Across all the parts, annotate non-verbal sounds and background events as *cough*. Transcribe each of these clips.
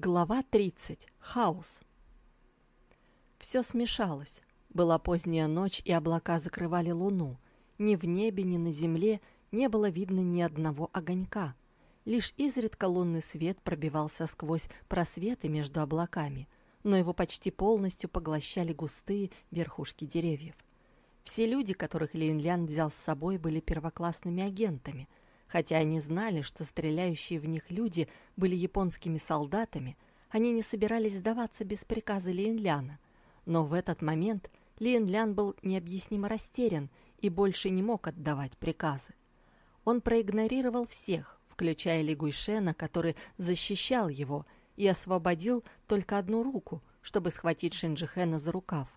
Глава 30. Хаос. Все смешалось. Была поздняя ночь, и облака закрывали луну. Ни в небе, ни на земле не было видно ни одного огонька. Лишь изредка лунный свет пробивался сквозь просветы между облаками, но его почти полностью поглощали густые верхушки деревьев. Все люди, которых Линлян взял с собой, были первоклассными агентами – Хотя они знали, что стреляющие в них люди были японскими солдатами, они не собирались сдаваться без приказа Линляна. Но в этот момент Линлян был необъяснимо растерян и больше не мог отдавать приказы. Он проигнорировал всех, включая Ли Гуйшена, который защищал его, и освободил только одну руку, чтобы схватить Шинджихена за рукав.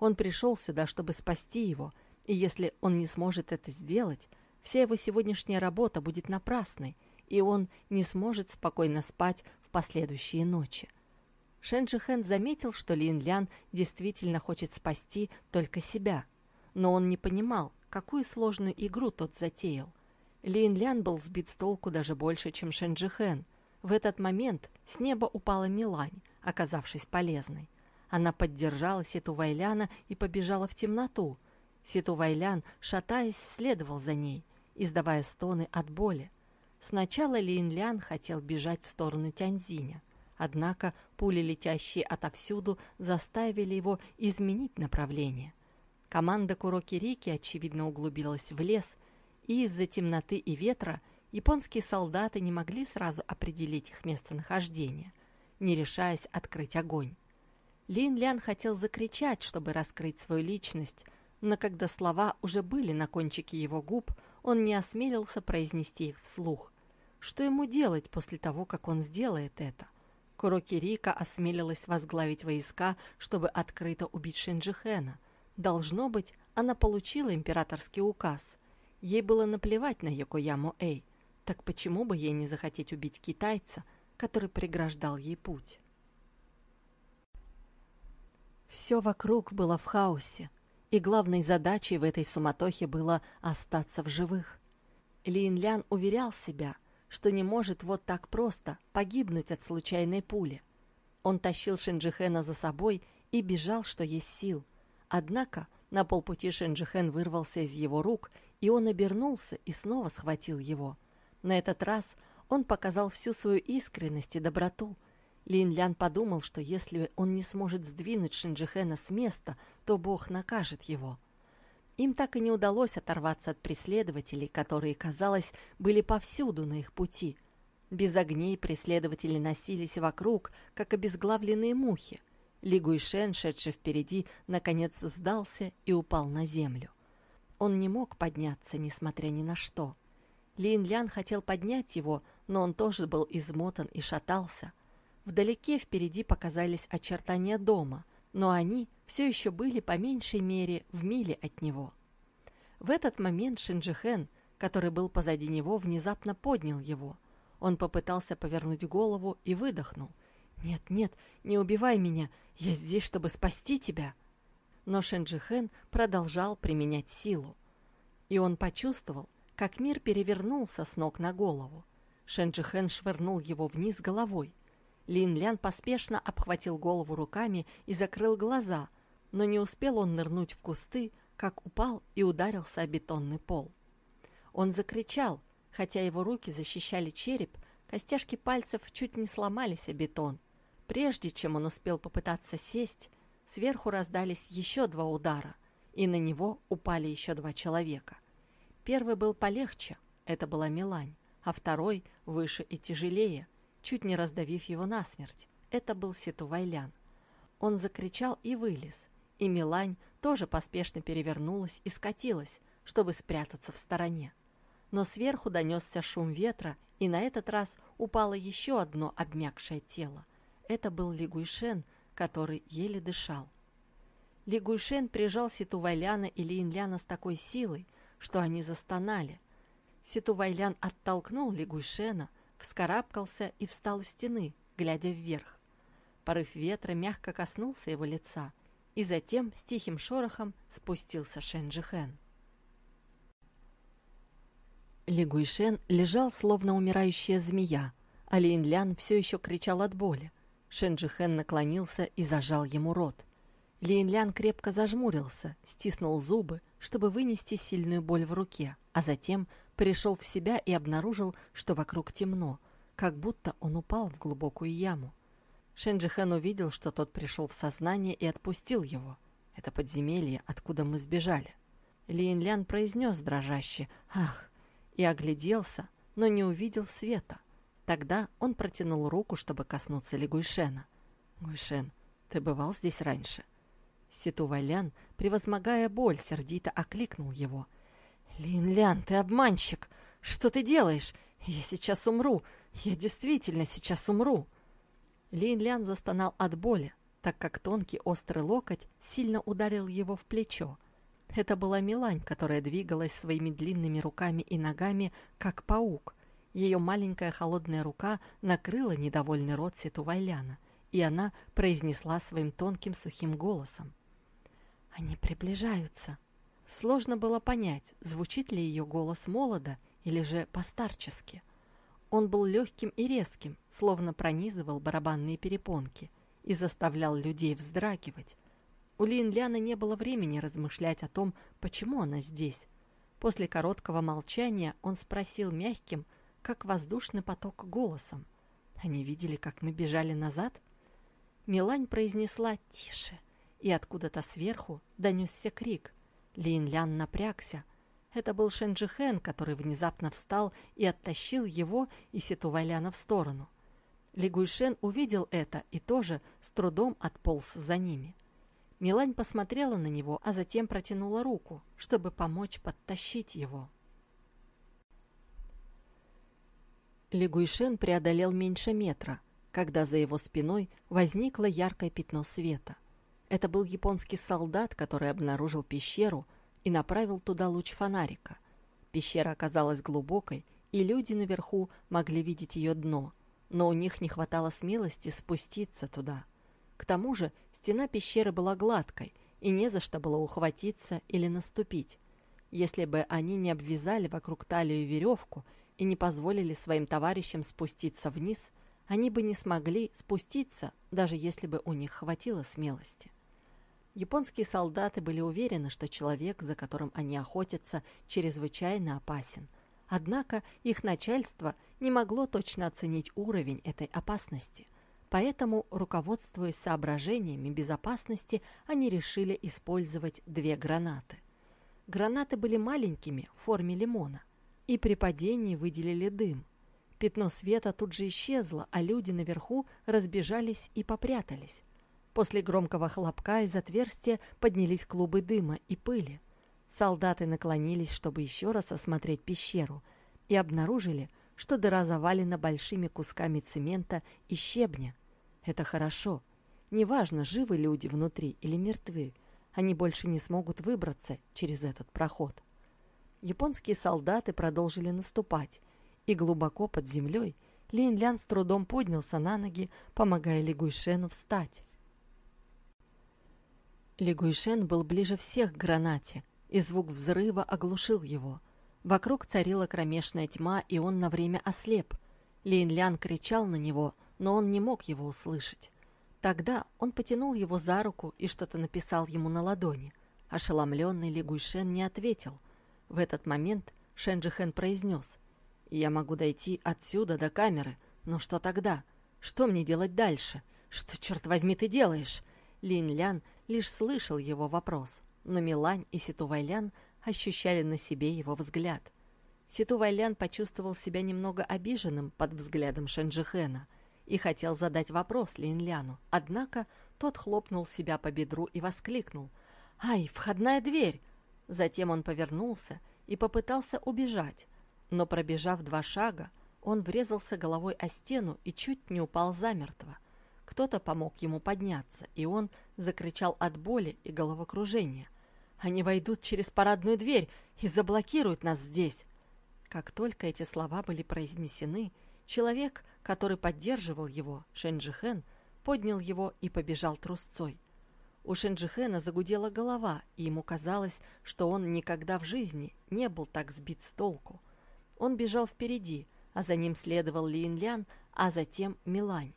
Он пришел сюда, чтобы спасти его, и если он не сможет это сделать, Вся его сегодняшняя работа будет напрасной, и он не сможет спокойно спать в последующие ночи. Шэн Джихэн заметил, что Лин Лян действительно хочет спасти только себя, но он не понимал, какую сложную игру тот затеял. Лин Лян был сбит с толку даже больше, чем Шэн Джихэн. В этот момент с неба упала Милань, оказавшись полезной. Она поддержала Сету Вайляна и побежала в темноту. Сету Вайлян, шатаясь, следовал за ней издавая стоны от боли. Сначала Лин Лян хотел бежать в сторону Тяньзиня, однако пули, летящие отовсюду, заставили его изменить направление. Команда Куроки Рики, очевидно, углубилась в лес, и из-за темноты и ветра японские солдаты не могли сразу определить их местонахождение, не решаясь открыть огонь. Лин Лян хотел закричать, чтобы раскрыть свою личность, но когда слова уже были на кончике его губ, он не осмелился произнести их вслух. Что ему делать после того, как он сделает это? Куроки Рика осмелилась возглавить войска, чтобы открыто убить Шинджихена. Должно быть, она получила императорский указ. Ей было наплевать на Йокояму Эй. Так почему бы ей не захотеть убить китайца, который преграждал ей путь? Все вокруг было в хаосе и главной задачей в этой суматохе было остаться в живых. Лин Лян уверял себя, что не может вот так просто погибнуть от случайной пули. Он тащил Шинджихена за собой и бежал, что есть сил. Однако на полпути Шинджихен вырвался из его рук, и он обернулся и снова схватил его. На этот раз он показал всю свою искренность и доброту — Лин Лян подумал, что если он не сможет сдвинуть Шинджихена с места, то Бог накажет его. Им так и не удалось оторваться от преследователей, которые, казалось, были повсюду на их пути. Без огней преследователи носились вокруг, как обезглавленные мухи. Ли Гуйшен, шедший впереди, наконец сдался и упал на землю. Он не мог подняться, несмотря ни на что. Лин Лян хотел поднять его, но он тоже был измотан и шатался – Вдалеке впереди показались очертания дома, но они все еще были по меньшей мере в миле от него. В этот момент Шинджихен, который был позади него, внезапно поднял его. Он попытался повернуть голову и выдохнул. «Нет, нет, не убивай меня, я здесь, чтобы спасти тебя!» Но Шинджихен продолжал применять силу. И он почувствовал, как мир перевернулся с ног на голову. Шенджихен швырнул его вниз головой. Лин Лян поспешно обхватил голову руками и закрыл глаза, но не успел он нырнуть в кусты, как упал и ударился о бетонный пол. Он закричал, хотя его руки защищали череп, костяшки пальцев чуть не сломались о бетон. Прежде чем он успел попытаться сесть, сверху раздались еще два удара, и на него упали еще два человека. Первый был полегче, это была Милань, а второй выше и тяжелее, чуть не раздавив его насмерть. Это был Ситу Вайлян. Он закричал и вылез, и Милань тоже поспешно перевернулась и скатилась, чтобы спрятаться в стороне. Но сверху донесся шум ветра, и на этот раз упало еще одно обмякшее тело. Это был Лигуйшен, который еле дышал. Лигуйшен прижал Ситувайляна и Линляна с такой силой, что они застонали. Ситувайлян оттолкнул Лигуйшена, вскарабкался и встал у стены, глядя вверх. Порыв ветра мягко коснулся его лица, и затем с тихим шорохом спустился Шенджихен. Лигуйшен лежал, словно умирающая змея, А Линлян все еще кричал от боли. Шенджихен наклонился и зажал ему рот. Линлян крепко зажмурился, стиснул зубы, чтобы вынести сильную боль в руке, а затем пришел в себя и обнаружил, что вокруг темно, как будто он упал в глубокую яму. Шенджихен увидел, что тот пришел в сознание и отпустил его. Это подземелье, откуда мы сбежали. Линлян произнес дрожаще «Ах!» и огляделся, но не увидел света. Тогда он протянул руку, чтобы коснуться Ли Гуйшена. «Гуйшен, ты бывал здесь раньше?» Ситу Вайлян, превозмогая боль, сердито окликнул его. «Лин-Лян, ты обманщик! Что ты делаешь? Я сейчас умру! Я действительно сейчас умру!» Лин-Лян застонал от боли, так как тонкий острый локоть сильно ударил его в плечо. Это была Милань, которая двигалась своими длинными руками и ногами, как паук, ее маленькая холодная рука накрыла недовольный рот Сетувайляна, и она произнесла своим тонким сухим голосом. «Они приближаются». Сложно было понять, звучит ли ее голос молодо или же постарчески. Он был легким и резким, словно пронизывал барабанные перепонки и заставлял людей вздрагивать. У Линляна не было времени размышлять о том, почему она здесь. После короткого молчания он спросил мягким, как воздушный поток голосом. Они видели, как мы бежали назад? Милань произнесла «тише», и откуда-то сверху донесся крик. Лин Лян напрягся. Это был Шенджихен, который внезапно встал и оттащил его и Ситуваляна в сторону. Ли Гуйшен увидел это и тоже с трудом отполз за ними. Милань посмотрела на него, а затем протянула руку, чтобы помочь подтащить его. Лигуйшен преодолел меньше метра, когда за его спиной возникло яркое пятно света. Это был японский солдат, который обнаружил пещеру и направил туда луч фонарика. Пещера оказалась глубокой, и люди наверху могли видеть ее дно, но у них не хватало смелости спуститься туда. К тому же стена пещеры была гладкой, и не за что было ухватиться или наступить. Если бы они не обвязали вокруг талии веревку и не позволили своим товарищам спуститься вниз, они бы не смогли спуститься, даже если бы у них хватило смелости. Японские солдаты были уверены, что человек, за которым они охотятся, чрезвычайно опасен. Однако их начальство не могло точно оценить уровень этой опасности. Поэтому, руководствуясь соображениями безопасности, они решили использовать две гранаты. Гранаты были маленькими, в форме лимона и при падении выделили дым. Пятно света тут же исчезло, а люди наверху разбежались и попрятались. После громкого хлопка из отверстия поднялись клубы дыма и пыли. Солдаты наклонились, чтобы еще раз осмотреть пещеру, и обнаружили, что дыра завалена большими кусками цемента и щебня. Это хорошо. Неважно, живы люди внутри или мертвы, они больше не смогут выбраться через этот проход японские солдаты продолжили наступать, и глубоко под землей Лин Лян с трудом поднялся на ноги, помогая Ли Гуйшену встать. Ли Гуйшен был ближе всех к гранате, и звук взрыва оглушил его. Вокруг царила кромешная тьма, и он на время ослеп. Лин Лян кричал на него, но он не мог его услышать. Тогда он потянул его за руку и что-то написал ему на ладони. Ошеломленный Ли Гуйшен не ответил — в этот момент Шенджихен произнес. «Я могу дойти отсюда до камеры, но что тогда? Что мне делать дальше? Что, черт возьми, ты делаешь?» Лин Лян лишь слышал его вопрос, но Милань и Ситу Вайлян ощущали на себе его взгляд. Ситу Вайлян почувствовал себя немного обиженным под взглядом Шенджихена и хотел задать вопрос Лин Ляну, однако тот хлопнул себя по бедру и воскликнул. «Ай, входная дверь! Затем он повернулся и попытался убежать, но пробежав два шага, он врезался головой о стену и чуть не упал замертво. Кто-то помог ему подняться, и он закричал от боли и головокружения. «Они войдут через парадную дверь и заблокируют нас здесь!» Как только эти слова были произнесены, человек, который поддерживал его, Шенджихен, поднял его и побежал трусцой. У Шенджихена загудела голова, и ему казалось, что он никогда в жизни не был так сбит с толку. Он бежал впереди, а за ним следовал Лин Лян, а затем Милань.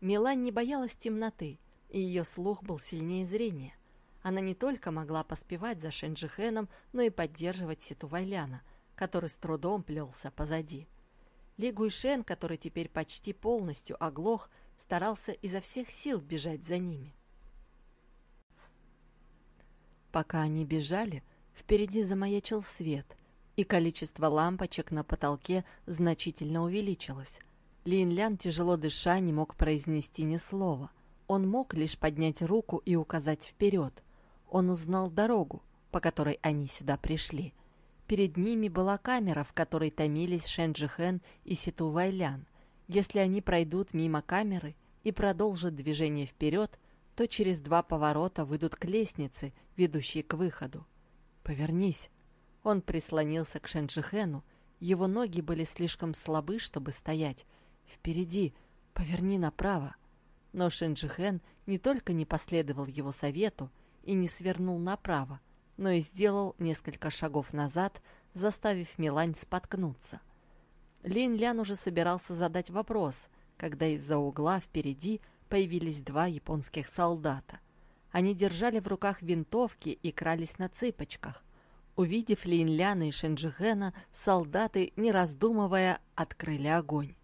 Милань не боялась темноты, и ее слух был сильнее зрения. Она не только могла поспевать за Шенджихеном, но и поддерживать Ситу Вайляна, который с трудом плелся позади. Ли Гуйшен, который теперь почти полностью оглох, старался изо всех сил бежать за ними. Пока они бежали, впереди замаячил свет, и количество лампочек на потолке значительно увеличилось. Лин Лян, тяжело дыша, не мог произнести ни слова. Он мог лишь поднять руку и указать вперед. Он узнал дорогу, по которой они сюда пришли. Перед ними была камера, в которой томились Шенджихен и Ситу Вайлян. Если они пройдут мимо камеры и продолжат движение вперед, то через два поворота выйдут к лестнице, ведущей к выходу. «Повернись!» Он прислонился к Шенджихену. Его ноги были слишком слабы, чтобы стоять. «Впереди! Поверни направо!» Но Шенджихен не только не последовал его совету и не свернул направо, но и сделал несколько шагов назад, заставив Милань споткнуться. Лин Лян уже собирался задать вопрос, когда из-за угла впереди появились два японских солдата. Они держали в руках винтовки и крались на цыпочках. Увидев Лин Ляна и Шенджихена, солдаты, не раздумывая, открыли огонь.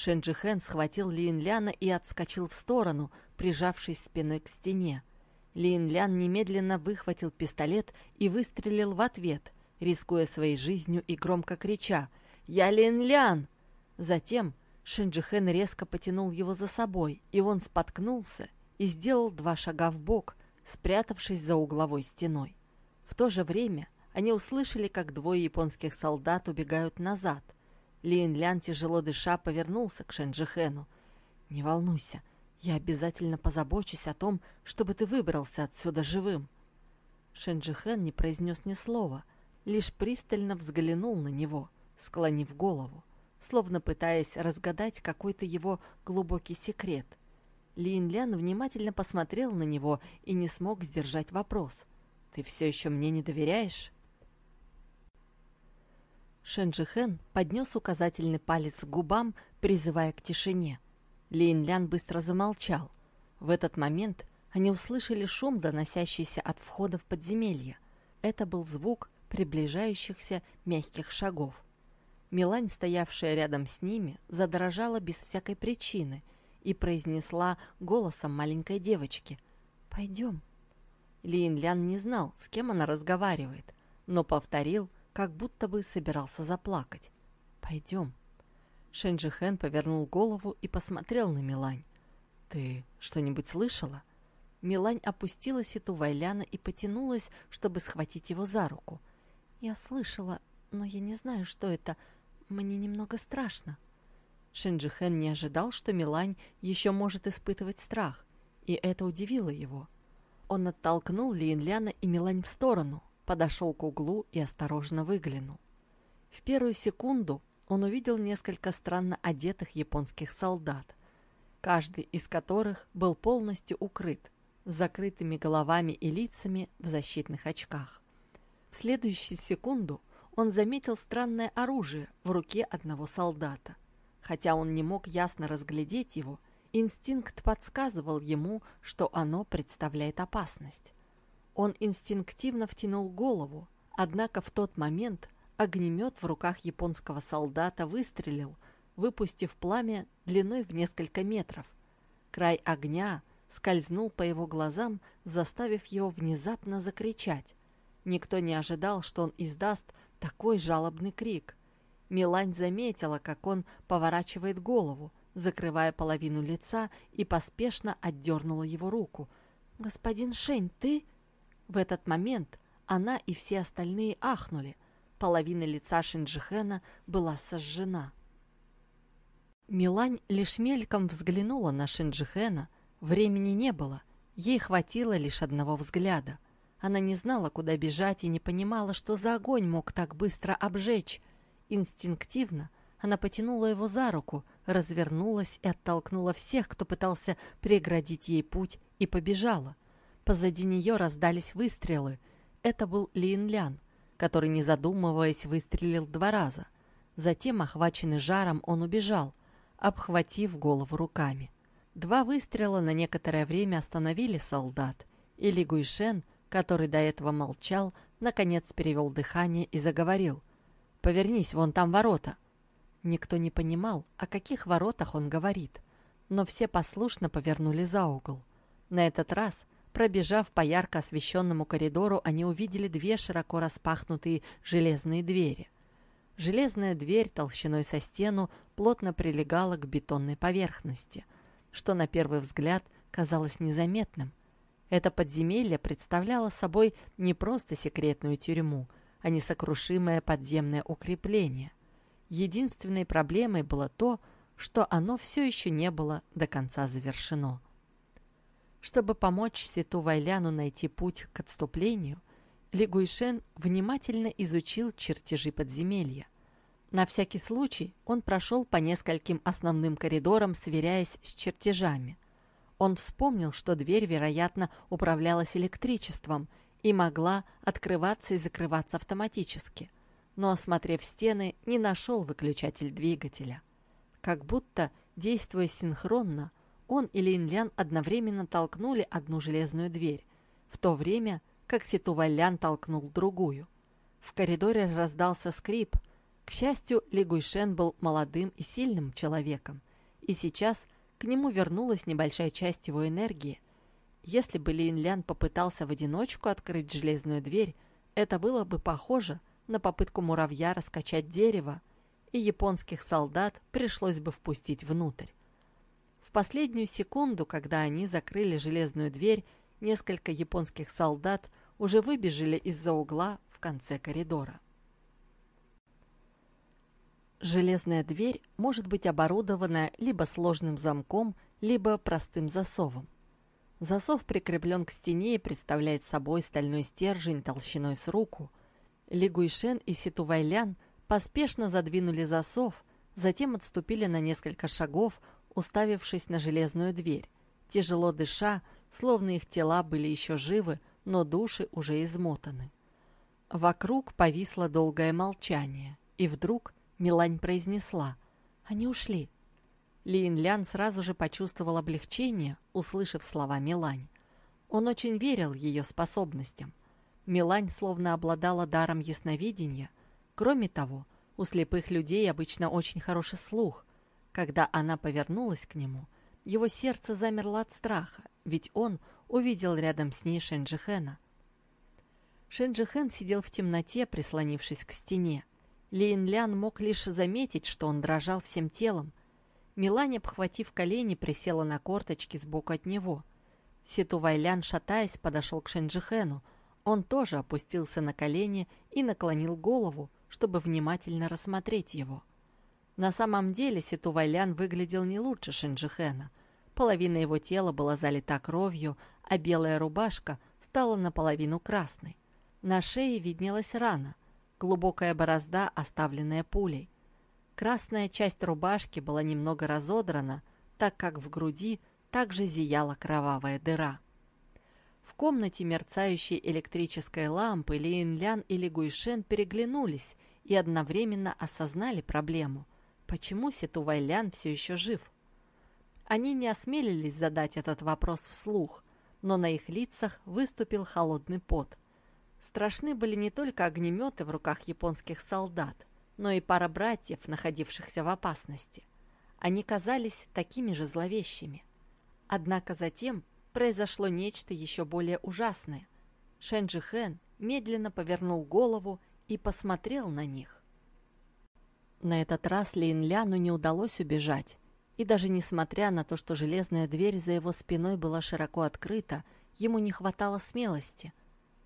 Шенджихен схватил Лин Ляна и отскочил в сторону, прижавшись спиной к стене. Лин Лян немедленно выхватил пистолет и выстрелил в ответ, рискуя своей жизнью и громко крича «Я Лин Лян!». Затем Шинджихен резко потянул его за собой, и он споткнулся и сделал два шага в бок, спрятавшись за угловой стеной. В то же время они услышали, как двое японских солдат убегают назад. Лин Лян, тяжело дыша, повернулся к Шенджихену. «Не волнуйся, я обязательно позабочусь о том, чтобы ты выбрался отсюда живым». Шенджихен не произнес ни слова, лишь пристально взглянул на него, склонив голову, словно пытаясь разгадать какой-то его глубокий секрет. Лин Лян внимательно посмотрел на него и не смог сдержать вопрос. «Ты все еще мне не доверяешь?» Шенджихен поднес указательный палец к губам, призывая к тишине – Лин Лян быстро замолчал. В этот момент они услышали шум, доносящийся от входа в подземелье. Это был звук приближающихся мягких шагов. Милань, стоявшая рядом с ними, задрожала без всякой причины и произнесла голосом маленькой девочки «Пойдем». Лин Лян не знал, с кем она разговаривает, но повторил, как будто бы собирался заплакать. «Пойдем». Шенджихен повернул голову и посмотрел на Милань. «Ты что-нибудь слышала?» Милань опустила сету Вайляна и потянулась, чтобы схватить его за руку. «Я слышала, но я не знаю, что это. Мне немного страшно». Шенджихен не ожидал, что Милань еще может испытывать страх, и это удивило его. Он оттолкнул Линляна и Милань в сторону, подошел к углу и осторожно выглянул. В первую секунду он увидел несколько странно одетых японских солдат, каждый из которых был полностью укрыт, с закрытыми головами и лицами в защитных очках. В следующую секунду он заметил странное оружие в руке одного солдата. Хотя он не мог ясно разглядеть его, инстинкт подсказывал ему, что оно представляет опасность. Он инстинктивно втянул голову, однако в тот момент Огнемет в руках японского солдата выстрелил, выпустив пламя длиной в несколько метров. Край огня скользнул по его глазам, заставив его внезапно закричать. Никто не ожидал, что он издаст такой жалобный крик. Милань заметила, как он поворачивает голову, закрывая половину лица, и поспешно отдернула его руку. «Господин Шень, ты...» В этот момент она и все остальные ахнули – Половина лица Шинджихена была сожжена. Милань лишь мельком взглянула на Шинджихена. Времени не было, ей хватило лишь одного взгляда. Она не знала, куда бежать и не понимала, что за огонь мог так быстро обжечь. Инстинктивно она потянула его за руку, развернулась и оттолкнула всех, кто пытался преградить ей путь, и побежала. Позади нее раздались выстрелы. Это был Лин Лян который, не задумываясь, выстрелил два раза. Затем, охваченный жаром, он убежал. обхватив голову руками. Два выстрела на некоторое время остановили солдат, и Ли Гуйшен, который до этого молчал, наконец перевел дыхание и заговорил. «Повернись, вон там ворота!» Никто не понимал, о каких воротах он говорит, но все послушно повернули за угол. На этот раз, пробежав по ярко освещенному коридору, они увидели две широко распахнутые железные двери. Железная дверь толщиной со стену плотно прилегала к бетонной поверхности, что на первый взгляд казалось незаметным. Это подземелье представляло собой не просто секретную тюрьму, а несокрушимое подземное укрепление. Единственной проблемой было то, что оно все еще не было до конца завершено. Чтобы помочь Ситу Вайляну найти путь к отступлению, ли Гуйшен внимательно изучил чертежи подземелья. На всякий случай он прошел по нескольким основным коридорам, сверяясь с чертежами. Он вспомнил, что дверь, вероятно, управлялась электричеством и могла открываться и закрываться автоматически, но, осмотрев стены, не нашел выключатель двигателя. Как будто, действуя синхронно, он и Линлян одновременно толкнули одну железную дверь, в то время как Ситувалян толкнул другую. В коридоре раздался скрип. К счастью, Ли Гуйшен был молодым и сильным человеком, и сейчас к нему вернулась небольшая часть его энергии. Если бы Лин Лян попытался в одиночку открыть железную дверь, это было бы похоже на попытку муравья раскачать дерево, и японских солдат пришлось бы впустить внутрь. В последнюю секунду, когда они закрыли железную дверь, несколько японских солдат уже выбежали из-за угла в конце коридора. Железная дверь может быть оборудована либо сложным замком, либо простым засовом. Засов прикреплен к стене и представляет собой стальной стержень толщиной с руку. Ли Гуйшен и Ситу Вайлян поспешно задвинули засов, затем отступили на несколько шагов, уставившись на железную дверь. Тяжело дыша, словно их тела были еще живы, но души уже измотаны. Вокруг повисло долгое молчание, и вдруг Милань произнесла «Они ушли». Лин Лян сразу же почувствовал облегчение, услышав слова Милань. Он очень верил ее способностям. Милань словно обладала даром ясновидения. Кроме того, у слепых людей обычно очень хороший слух. Когда она повернулась к нему, его сердце замерло от страха, ведь он увидел рядом с ней Шенджихена. Шенджихен сидел в темноте, прислонившись к стене. Лин Лян мог лишь заметить, что он дрожал всем телом. Милань, обхватив колени, присела на корточки сбоку от него. Ситу Вайлян, шатаясь, подошел к Шенджихену. Он тоже опустился на колени и наклонил голову, чтобы внимательно рассмотреть его. На самом деле Ситу Вайлян выглядел не лучше Шенджихена. Половина его тела была залита кровью, а белая рубашка стала наполовину красной. На шее виднелась рана, глубокая борозда, оставленная пулей. Красная часть рубашки была немного разодрана, так как в груди также зияла кровавая дыра. В комнате мерцающей электрической лампы Лин Лян и Ли Гуйшен переглянулись и одновременно осознали проблему. Почему Ситу Вайлян все еще жив? Они не осмелились задать этот вопрос вслух, но на их лицах выступил холодный пот. Страшны были не только огнеметы в руках японских солдат, но и пара братьев, находившихся в опасности. Они казались такими же зловещими. Однако затем произошло нечто еще более ужасное. Шенджи Хэн медленно повернул голову и посмотрел на них. На этот раз Лин Ляну не удалось убежать, и даже несмотря на то, что железная дверь за его спиной была широко открыта, ему не хватало смелости.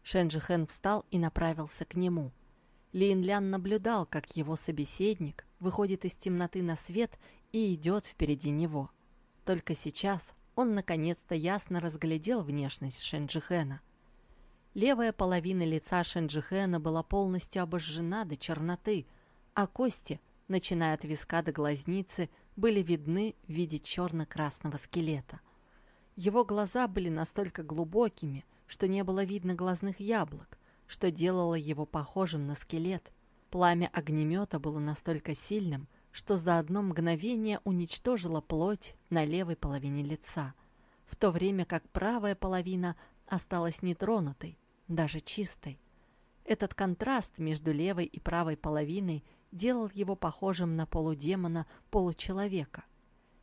Шенджи Хэн встал и направился к нему. Лин Лян наблюдал, как его собеседник выходит из темноты на свет и идет впереди него. Только сейчас он наконец-то ясно разглядел внешность Шенджихена. Левая половина лица Шенджихена была полностью обожжена до черноты, а кости, начиная от виска до глазницы, были видны в виде черно-красного скелета. Его глаза были настолько глубокими, что не было видно глазных яблок, что делало его похожим на скелет. Пламя огнемета было настолько сильным, что за одно мгновение уничтожила плоть на левой половине лица, в то время как правая половина осталась нетронутой, даже чистой. Этот контраст между левой и правой половиной делал его похожим на полудемона, получеловека.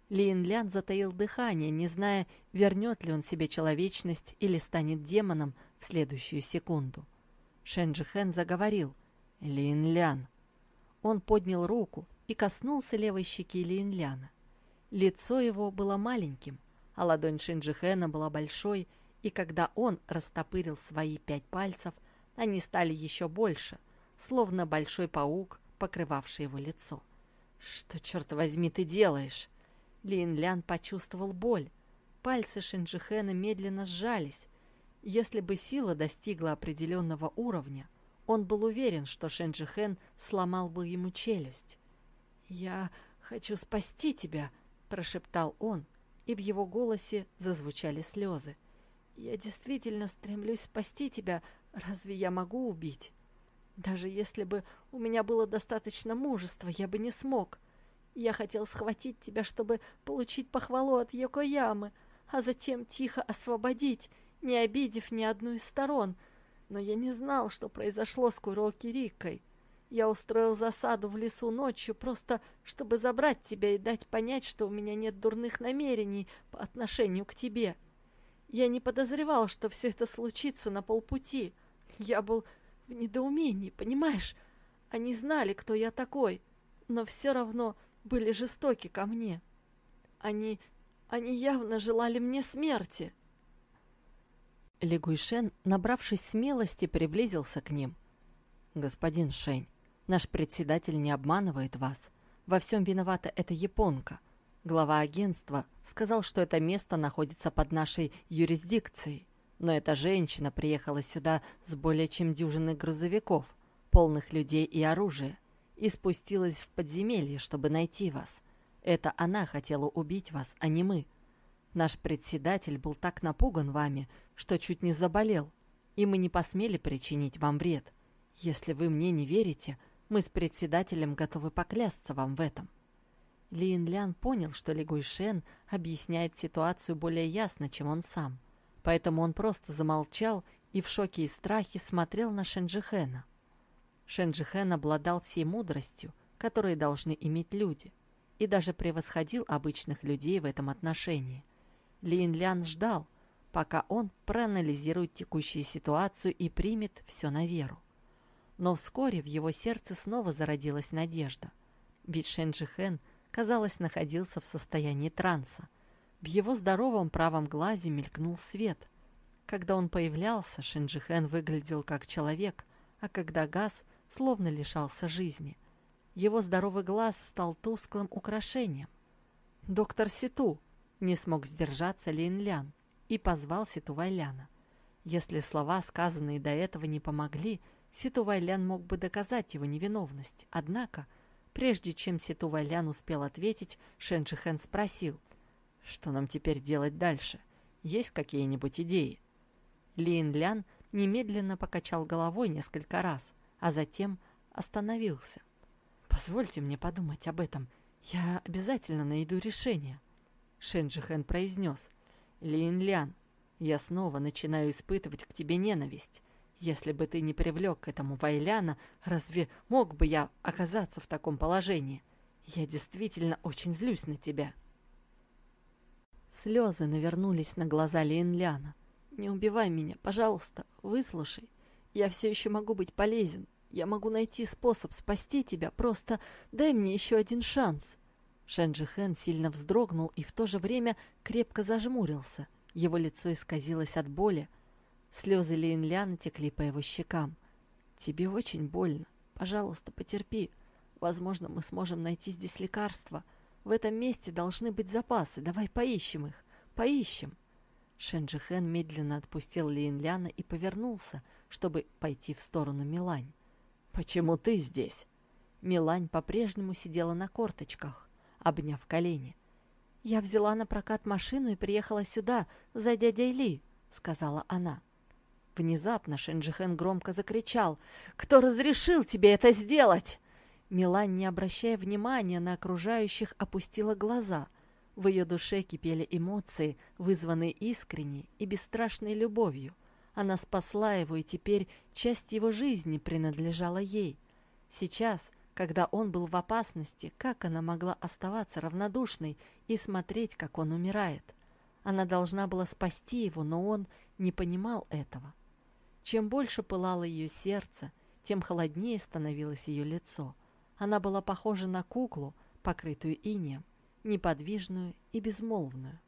Лин Лян затаил дыхание, не зная, вернет ли он себе человечность или станет демоном в следующую секунду. Шенджи Хэн заговорил. «Лин Лян». Он поднял руку и коснулся левой щеки Лин Ляна. Лицо его было маленьким, а ладонь Шенджи Хэна была большой, и когда он растопырил свои пять пальцев, они стали еще больше, словно большой паук, покрывавший его лицо. «Что, черт возьми, ты делаешь?» Лин Лян почувствовал боль. Пальцы Шинджихена медленно сжались. Если бы сила достигла определенного уровня, он был уверен, что Шенджихен сломал бы ему челюсть. «Я хочу спасти тебя», — прошептал он, и в его голосе зазвучали слезы. «Я действительно стремлюсь спасти тебя. Разве я могу убить? Даже если бы у меня было достаточно мужества, я бы не смог. Я хотел схватить тебя, чтобы получить похвалу от Йокоямы, а затем тихо освободить, не обидев ни одну из сторон. Но я не знал, что произошло с Куроки Рикой. Я устроил засаду в лесу ночью, просто чтобы забрать тебя и дать понять, что у меня нет дурных намерений по отношению к тебе. Я не подозревал, что все это случится на полпути. Я был в недоумении, понимаешь? Они знали, кто я такой, но все равно были жестоки ко мне. Они... они явно желали мне смерти. Лигуйшен, набравшись смелости, приблизился к ним. «Господин Шень, наш председатель не обманывает вас. Во всем виновата эта японка. Глава агентства сказал, что это место находится под нашей юрисдикцией. Но эта женщина приехала сюда с более чем дюжиной грузовиков, полных людей и оружия и спустилась в подземелье, чтобы найти вас. Это она хотела убить вас, а не мы. Наш председатель был так напуган вами, что чуть не заболел, и мы не посмели причинить вам вред. Если вы мне не верите, мы с председателем готовы поклясться вам в этом». Лин Лян понял, что Ли Гуйшен объясняет ситуацию более ясно, чем он сам. Поэтому он просто замолчал и в шоке и страхе смотрел на Шенджихена. Шенджихен обладал всей мудростью, которые должны иметь люди, и даже превосходил обычных людей в этом отношении. Лин Лян ждал, пока он проанализирует текущую ситуацию и примет все на веру. Но вскоре в его сердце снова зародилась надежда. Ведь Шенджихен, казалось, находился в состоянии транса. В его здоровом правом глазе мелькнул свет. Когда он появлялся, Шенджихен выглядел как человек, а когда газ – словно лишался жизни. Его здоровый глаз стал тусклым украшением. «Доктор Ситу!» не смог сдержаться Лин Лян и позвал Ситу Вайляна. Если слова, сказанные до этого, не помогли, Ситу Вайлян мог бы доказать его невиновность. Однако, прежде чем Ситу Вайлян успел ответить, Шенджи Хэн спросил, «Что нам теперь делать дальше? Есть какие-нибудь идеи?» Лин Лян немедленно покачал головой несколько раз, а затем остановился. «Позвольте мне подумать об этом. Я обязательно найду решение». Шенджихэн произнес. «Лин Лян, я снова начинаю испытывать к тебе ненависть. Если бы ты не привлек к этому Вайляна, разве мог бы я оказаться в таком положении? Я действительно очень злюсь на тебя». Слезы навернулись на глаза Линляна. «Не убивай меня, пожалуйста, выслушай. Я все еще могу быть полезен. Я могу найти способ спасти тебя. Просто дай мне еще один шанс». Шенджи Хэн сильно вздрогнул и в то же время крепко зажмурился. Его лицо исказилось от боли. Слезы Линляна текли по его щекам. «Тебе очень больно. Пожалуйста, потерпи. Возможно, мы сможем найти здесь лекарства. В этом месте должны быть запасы. Давай поищем их. Поищем». Шенджи Хэн медленно отпустил Линляна и повернулся, чтобы пойти в сторону Милань. «Почему ты здесь?» Милань по-прежнему сидела на корточках, обняв колени. «Я взяла на прокат машину и приехала сюда, за дядей Ли», — сказала она. Внезапно Шенджихен громко закричал. «Кто разрешил тебе это сделать?» Милан, не обращая внимания на окружающих, опустила глаза. В ее душе кипели эмоции, вызванные искренней и бесстрашной любовью. Она спасла его, и теперь часть его жизни принадлежала ей. Сейчас, когда он был в опасности, как она могла оставаться равнодушной и смотреть, как он умирает? Она должна была спасти его, но он не понимал этого. Чем больше пылало ее сердце, тем холоднее становилось ее лицо. Она была похожа на куклу, покрытую инеем, неподвижную и безмолвную.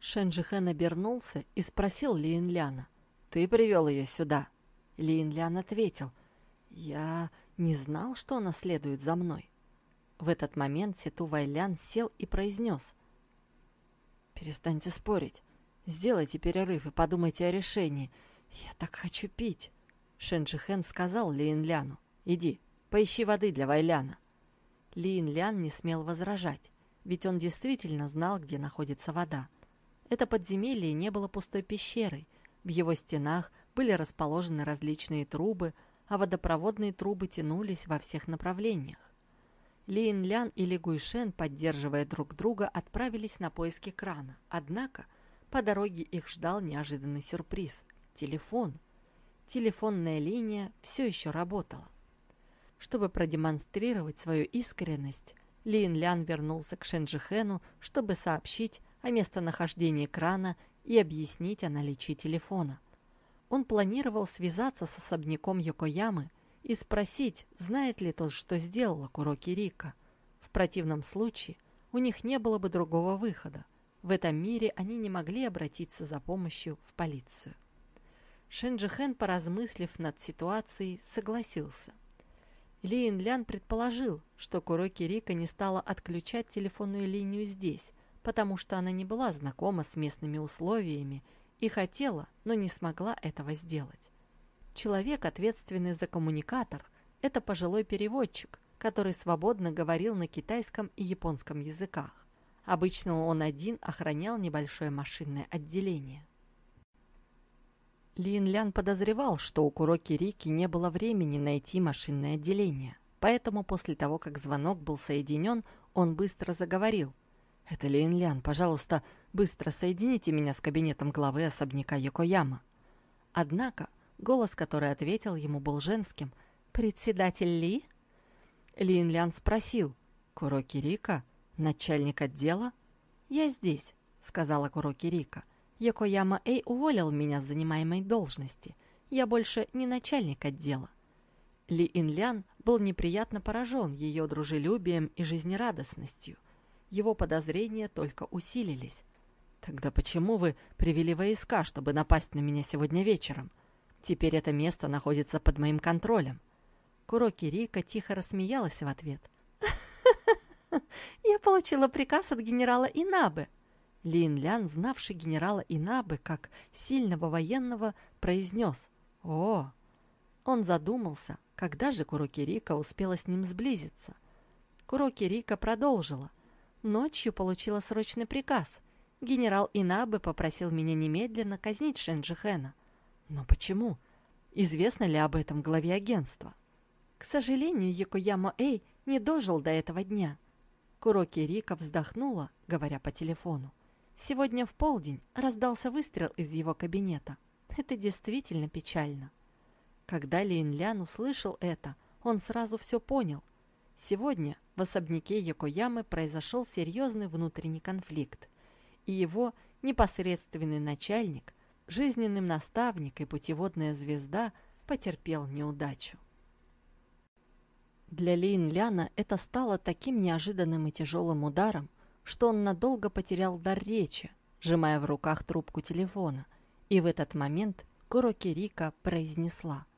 Шенджихен обернулся и спросил Лиенляна. «Ты привел ее сюда?» Лиенлян ответил. «Я не знал, что она следует за мной». В этот момент Сету Вайлян сел и произнес. «Перестаньте спорить. Сделайте перерыв и подумайте о решении. Я так хочу пить». Шенджихен сказал Лиенляну. «Иди, поищи воды для Вайляна». Лиенлян не смел возражать, ведь он действительно знал, где находится вода. Это подземелье не было пустой пещерой. В его стенах были расположены различные трубы, а водопроводные трубы тянулись во всех направлениях. Лин Лян и Ли Гуйшен, поддерживая друг друга, отправились на поиски крана. Однако по дороге их ждал неожиданный сюрприз – телефон. Телефонная линия все еще работала. Чтобы продемонстрировать свою искренность, Лин Лян вернулся к Шенджихену, чтобы сообщить о местонахождении крана и объяснить о наличии телефона. Он планировал связаться с особняком Йокоямы и спросить, знает ли тот, что сделала Куроки Рика. В противном случае у них не было бы другого выхода. В этом мире они не могли обратиться за помощью в полицию. Шенджихен, поразмыслив над ситуацией, согласился. Ли Лян предположил, что Куроки Рика не стала отключать телефонную линию здесь, потому что она не была знакома с местными условиями и хотела, но не смогла этого сделать. Человек, ответственный за коммуникатор, это пожилой переводчик, который свободно говорил на китайском и японском языках. Обычно он один охранял небольшое машинное отделение. Лин Лян подозревал, что у Куроки Рики не было времени найти машинное отделение. Поэтому после того, как звонок был соединен, он быстро заговорил – «Это Лин Лян, пожалуйста, быстро соедините меня с кабинетом главы особняка Йокояма». Однако голос, который ответил ему, был женским. «Председатель Ли?» Лин Лян спросил. «Куроки Рика? Начальник отдела?» «Я здесь», — сказала Куроки Рика. «Йокояма Эй уволил меня с занимаемой должности. Я больше не начальник отдела». Ли Инлян был неприятно поражен ее дружелюбием и жизнерадостностью его подозрения только усилились. «Тогда почему вы привели войска, чтобы напасть на меня сегодня вечером? Теперь это место находится под моим контролем». Куроки Рика тихо рассмеялась в ответ. *laughs* «Я получила приказ от генерала Инабы». Лин Лян, знавший генерала Инабы как сильного военного, произнес «О!». Он задумался, когда же Куроки Рика успела с ним сблизиться. Куроки Рика продолжила. Ночью получила срочный приказ. Генерал Инабе попросил меня немедленно казнить Шенджихена. Но почему? Известно ли об этом главе агентства? К сожалению, Якояма Эй не дожил до этого дня. Куроки Рика вздохнула, говоря по телефону. Сегодня в полдень раздался выстрел из его кабинета. Это действительно печально. Когда Лин Лян услышал это, он сразу все понял – Сегодня в особняке Якоямы произошел серьезный внутренний конфликт, и его непосредственный начальник, жизненным наставник и путеводная звезда потерпел неудачу. Для Лин Ляна это стало таким неожиданным и тяжелым ударом, что он надолго потерял дар речи, сжимая в руках трубку телефона, и в этот момент Куроки Рика произнесла –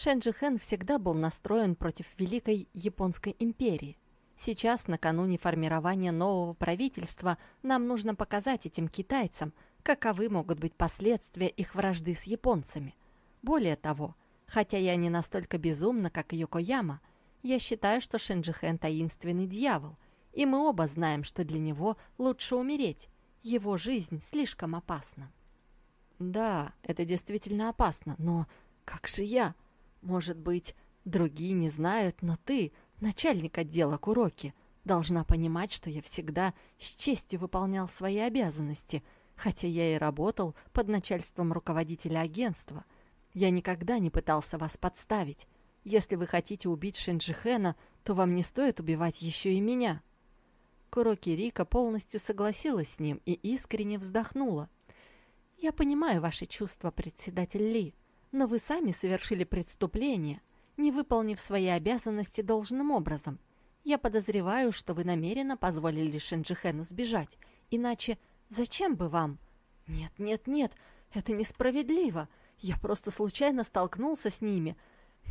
Шенджи Хэн всегда был настроен против Великой Японской империи. Сейчас, накануне формирования нового правительства, нам нужно показать этим китайцам, каковы могут быть последствия их вражды с японцами. Более того, хотя я не настолько безумна, как Йокояма, я считаю, что Шенджихен таинственный дьявол, и мы оба знаем, что для него лучше умереть. Его жизнь слишком опасна. Да, это действительно опасно, но как же я? Может быть, Другие не знают, но ты, начальник отдела Куроки, должна понимать, что я всегда с честью выполнял свои обязанности, хотя я и работал под начальством руководителя агентства. Я никогда не пытался вас подставить. Если вы хотите убить Шинджихена, то вам не стоит убивать еще и меня». Куроки Рика полностью согласилась с ним и искренне вздохнула. «Я понимаю ваши чувства, председатель Ли, но вы сами совершили преступление, не выполнив свои обязанности должным образом. Я подозреваю, что вы намеренно позволили Шинджихену сбежать, иначе зачем бы вам?» «Нет, нет, нет, это несправедливо. Я просто случайно столкнулся с ними.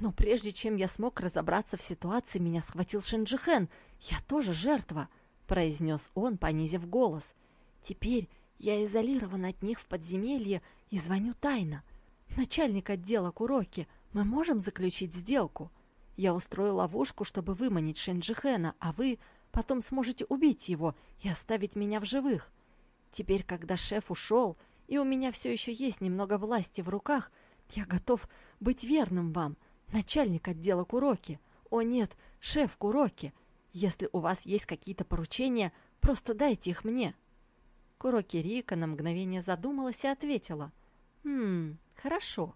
Но прежде чем я смог разобраться в ситуации, меня схватил Шинджихен. Я тоже жертва», — произнес он, понизив голос. «Теперь я изолирован от них в подземелье и звоню тайно. Начальник отдела Куроки, мы можем заключить сделку? Я устрою ловушку, чтобы выманить Шинджихена, а вы потом сможете убить его и оставить меня в живых. Теперь, когда шеф ушел, и у меня все еще есть немного власти в руках, я готов быть верным вам, начальник отдела Куроки. О нет, шеф Куроки, если у вас есть какие-то поручения, просто дайте их мне». Куроки Рика на мгновение задумалась и ответила. «Хм, хорошо».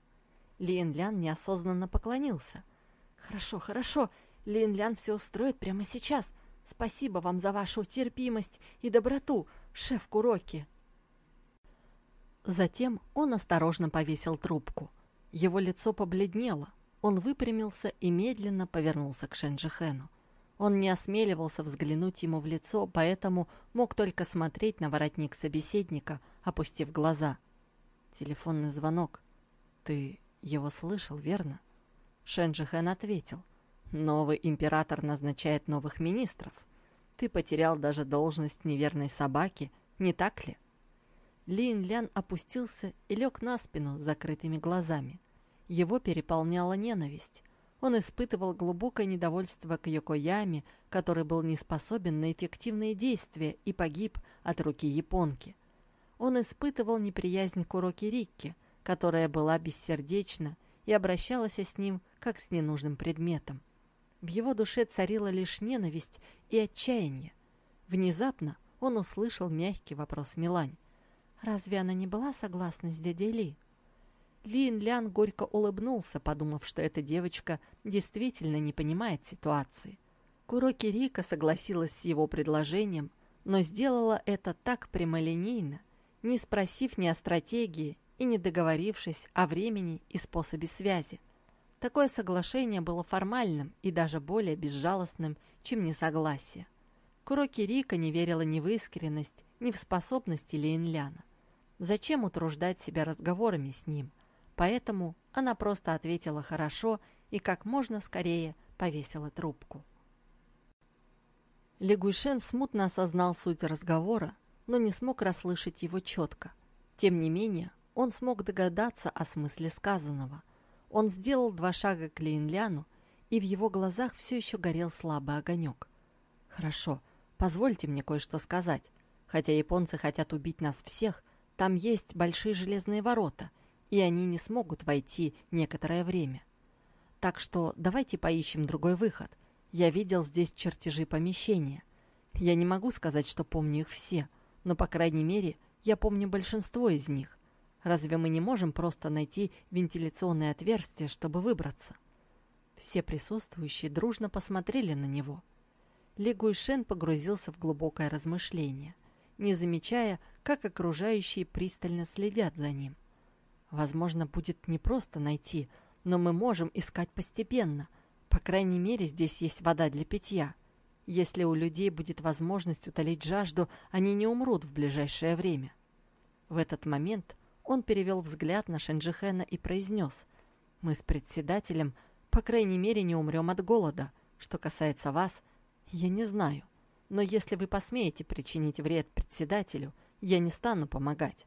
Лин Лян неосознанно поклонился. «Хорошо, хорошо. Лин Лян все устроит прямо сейчас. Спасибо вам за вашу терпимость и доброту, шеф Куроки». Затем он осторожно повесил трубку. Его лицо побледнело. Он выпрямился и медленно повернулся к Шенджихену. Он не осмеливался взглянуть ему в лицо, поэтому мог только смотреть на воротник собеседника, опустив глаза. Телефонный звонок. «Ты его слышал, верно?» Шенджихэн ответил. «Новый император назначает новых министров. Ты потерял даже должность неверной собаки, не так ли?» Лин Лян опустился и лег на спину с закрытыми глазами. Его переполняла ненависть. Он испытывал глубокое недовольство к Йокояме, который был не способен на эффективные действия и погиб от руки японки. Он испытывал неприязнь к уроке Рикки, которая была бессердечна и обращалась с ним как с ненужным предметом. В его душе царила лишь ненависть и отчаяние. Внезапно он услышал мягкий вопрос Милань. «Разве она не была согласна с дядей Ли?» Лин Лян горько улыбнулся, подумав, что эта девочка действительно не понимает ситуации. Куроки Рика согласилась с его предложением, но сделала это так прямолинейно, не спросив ни о стратегии и не договорившись о времени и способе связи. Такое соглашение было формальным и даже более безжалостным, чем несогласие. Куроки Рика не верила ни в искренность, ни в способности Лейнляна. Зачем утруждать себя разговорами с ним – Поэтому она просто ответила «хорошо» и как можно скорее повесила трубку. Лигуйшен смутно осознал суть разговора, но не смог расслышать его четко. Тем не менее, он смог догадаться о смысле сказанного. Он сделал два шага к Лейнляну, и в его глазах все еще горел слабый огонек. «Хорошо, позвольте мне кое-что сказать. Хотя японцы хотят убить нас всех, там есть большие железные ворота — и они не смогут войти некоторое время. Так что давайте поищем другой выход. Я видел здесь чертежи помещения. Я не могу сказать, что помню их все, но, по крайней мере, я помню большинство из них. Разве мы не можем просто найти вентиляционное отверстие, чтобы выбраться? Все присутствующие дружно посмотрели на него. Ли Гуйшен погрузился в глубокое размышление, не замечая, как окружающие пристально следят за ним. Возможно, будет непросто найти, но мы можем искать постепенно. По крайней мере, здесь есть вода для питья. Если у людей будет возможность утолить жажду, они не умрут в ближайшее время. В этот момент он перевел взгляд на Шенджихена и произнес, «Мы с председателем, по крайней мере, не умрем от голода. Что касается вас, я не знаю. Но если вы посмеете причинить вред председателю, я не стану помогать.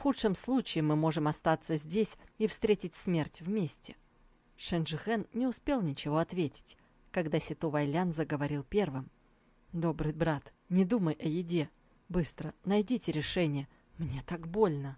В худшем случае мы можем остаться здесь и встретить смерть вместе». Шенджихен не успел ничего ответить, когда Ситу Вайлян заговорил первым. «Добрый брат, не думай о еде. Быстро найдите решение. Мне так больно».